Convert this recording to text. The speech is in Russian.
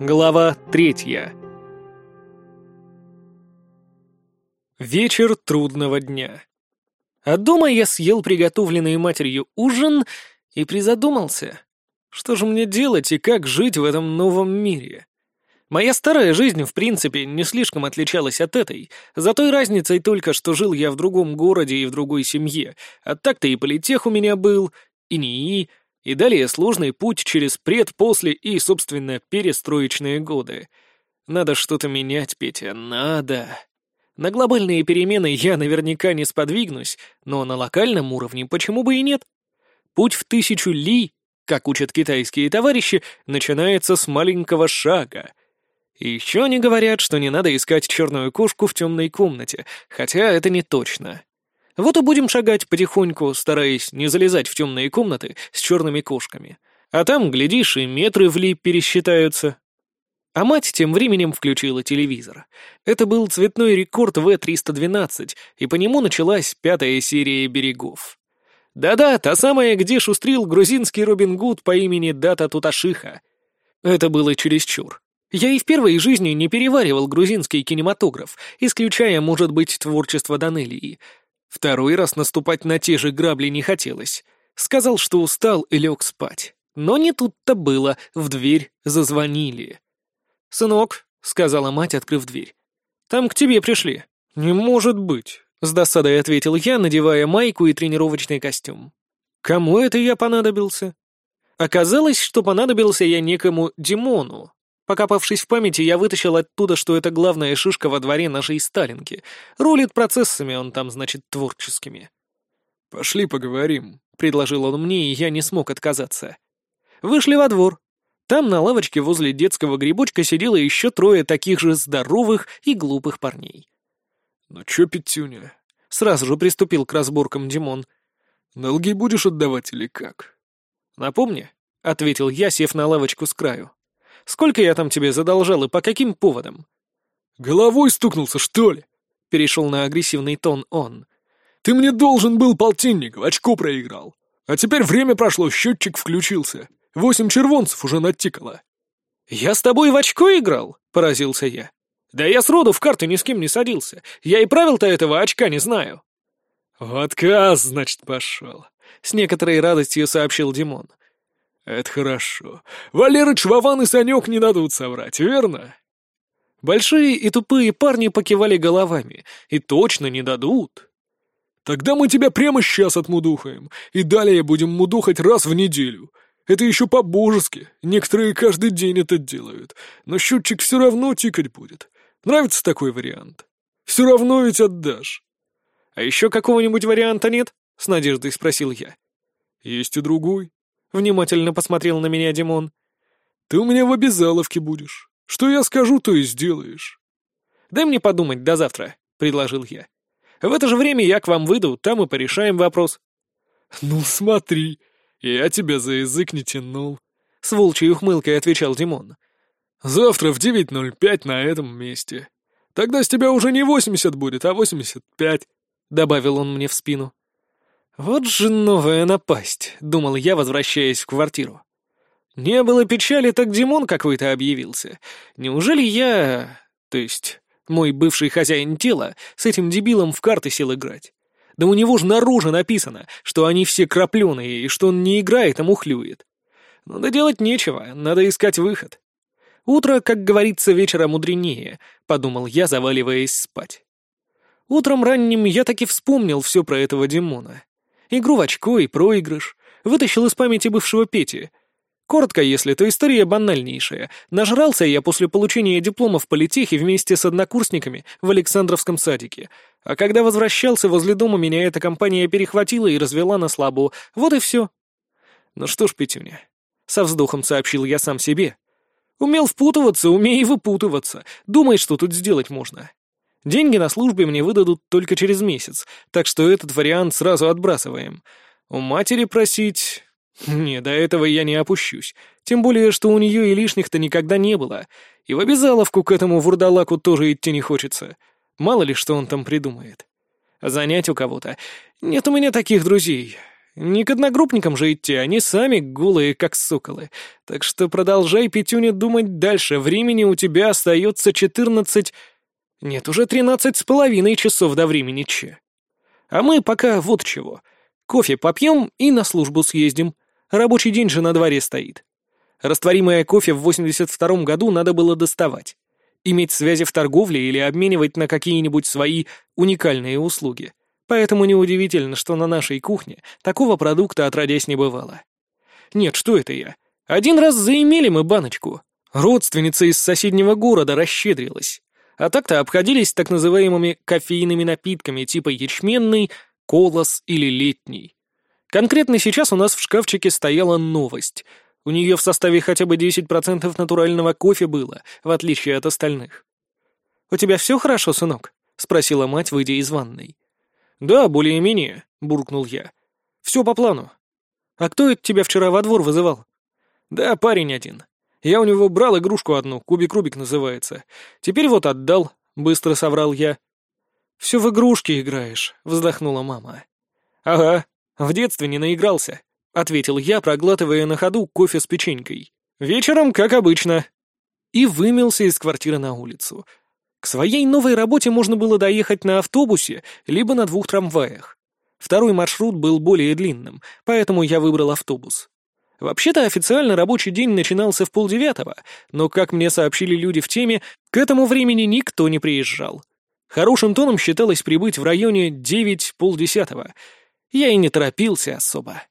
Глава третья. Вечер трудного дня. А дома я съел приготовленный матерью ужин и призадумался. Что же мне делать и как жить в этом новом мире? Моя старая жизнь, в принципе, не слишком отличалась от этой, за той разницей только, что жил я в другом городе и в другой семье, а так-то и политех у меня был, и НИИ, и далее сложный путь через пред, после и, собственно, перестроечные годы. Надо что-то менять, Петя, надо. На глобальные перемены я наверняка не сподвигнусь, но на локальном уровне почему бы и нет? Путь в тысячу ли, как учат китайские товарищи, начинается с маленького шага. Еще они говорят, что не надо искать черную кошку в темной комнате, хотя это не точно. Вот и будем шагать потихоньку, стараясь не залезать в темные комнаты с черными кошками. А там, глядишь, и метры в лип пересчитаются. А мать тем временем включила телевизор. Это был цветной рекорд В-312, и по нему началась пятая серия «Берегов». Да-да, та самая, где шустрил грузинский Робин Гуд по имени Дата Туташиха. Это было чересчур. Я и в первой жизни не переваривал грузинский кинематограф, исключая, может быть, творчество Данелии — Второй раз наступать на те же грабли не хотелось. Сказал, что устал и лег спать. Но не тут-то было, в дверь зазвонили. «Сынок», — сказала мать, открыв дверь, — «там к тебе пришли». «Не может быть», — с досадой ответил я, надевая майку и тренировочный костюм. «Кому это я понадобился?» Оказалось, что понадобился я некому Димону, Покопавшись в памяти, я вытащил оттуда, что это главная шишка во дворе нашей Сталинки. Рулит процессами он там, значит, творческими. «Пошли поговорим», — предложил он мне, и я не смог отказаться. Вышли во двор. Там на лавочке возле детского грибочка сидело еще трое таких же здоровых и глупых парней. «Ну чё, Петюня?» — сразу же приступил к разборкам Димон. «Долги будешь отдавать или как?» «Напомни», — ответил я, сев на лавочку с краю. Сколько я там тебе задолжал и по каким поводам?» «Головой стукнулся, что ли?» — перешел на агрессивный тон он. «Ты мне должен был полтинник, в очко проиграл. А теперь время прошло, счетчик включился. Восемь червонцев уже натикало». «Я с тобой в очко играл?» — поразился я. «Да я сроду в карты ни с кем не садился. Я и правил-то этого очка не знаю». «В отказ, значит, пошел», — с некоторой радостью сообщил Димон. «Это хорошо. Валерыч, Вован и Санек не дадут соврать, верно?» Большие и тупые парни покивали головами. И точно не дадут. «Тогда мы тебя прямо сейчас отмудухаем, и далее будем мудухать раз в неделю. Это еще по-божески. Некоторые каждый день это делают. Но счетчик все равно тикать будет. Нравится такой вариант? Все равно ведь отдашь». «А еще какого-нибудь варианта нет?» — с надеждой спросил я. «Есть и другой. — внимательно посмотрел на меня Димон. «Ты у меня в обязаловке будешь. Что я скажу, то и сделаешь». «Дай мне подумать до завтра», — предложил я. «В это же время я к вам выйду, там и порешаем вопрос». «Ну смотри, я тебя за язык не тянул», — с волчьей ухмылкой отвечал Димон. «Завтра в 9.05 на этом месте. Тогда с тебя уже не 80 будет, а 85», — добавил он мне в спину. «Вот же новая напасть», — думал я, возвращаясь в квартиру. Не было печали, так Димон какой-то объявился. Неужели я... То есть, мой бывший хозяин тела с этим дебилом в карты сел играть? Да у него же наружу написано, что они все крапленые, и что он не играет, а мухлюет. Но да делать нечего, надо искать выход. Утро, как говорится, вечера мудренее, — подумал я, заваливаясь спать. Утром ранним я таки вспомнил все про этого Димона. Игру в очко и проигрыш. Вытащил из памяти бывшего Пети. Коротко, если, то история банальнейшая. Нажрался я после получения диплома в политехе вместе с однокурсниками в Александровском садике. А когда возвращался возле дома, меня эта компания перехватила и развела на слабо. Вот и все. Ну что ж, Петюня, со вздохом сообщил я сам себе. Умел впутываться, умей выпутываться. Думай, что тут сделать можно. Деньги на службе мне выдадут только через месяц, так что этот вариант сразу отбрасываем. У матери просить... Не, до этого я не опущусь. Тем более, что у нее и лишних-то никогда не было. И в обязаловку к этому вурдалаку тоже идти не хочется. Мало ли, что он там придумает. Занять у кого-то... Нет у меня таких друзей. Не к одногруппникам же идти, они сами голые, как соколы. Так что продолжай, Петюня, думать дальше. Времени у тебя остается четырнадцать... Нет, уже тринадцать с половиной часов до времени Че. А мы пока вот чего. Кофе попьем и на службу съездим. Рабочий день же на дворе стоит. Растворимое кофе в 82-м году надо было доставать. Иметь связи в торговле или обменивать на какие-нибудь свои уникальные услуги. Поэтому неудивительно, что на нашей кухне такого продукта отродясь не бывало. Нет, что это я? Один раз заимели мы баночку. Родственница из соседнего города расщедрилась. А так-то обходились так называемыми кофейными напитками типа ячменный, колос или летний. Конкретно сейчас у нас в шкафчике стояла новость. У нее в составе хотя бы 10% натурального кофе было, в отличие от остальных. «У тебя все хорошо, сынок?» — спросила мать, выйдя из ванной. «Да, более-менее», — буркнул я. «Все по плану». «А кто это тебя вчера во двор вызывал?» «Да, парень один. Я у него брал игрушку одну, кубик-рубик называется. Теперь вот отдал», — быстро соврал я. «Все в игрушки играешь», — вздохнула мама. «Ага, в детстве не наигрался», — ответил я, проглатывая на ходу кофе с печенькой. «Вечером, как обычно». И вымелся из квартиры на улицу — к своей новой работе можно было доехать на автобусе, либо на двух трамваях. Второй маршрут был более длинным, поэтому я выбрал автобус. Вообще-то официально рабочий день начинался в полдевятого, но, как мне сообщили люди в теме, к этому времени никто не приезжал. Хорошим тоном считалось прибыть в районе девять полдесятого. Я и не торопился особо.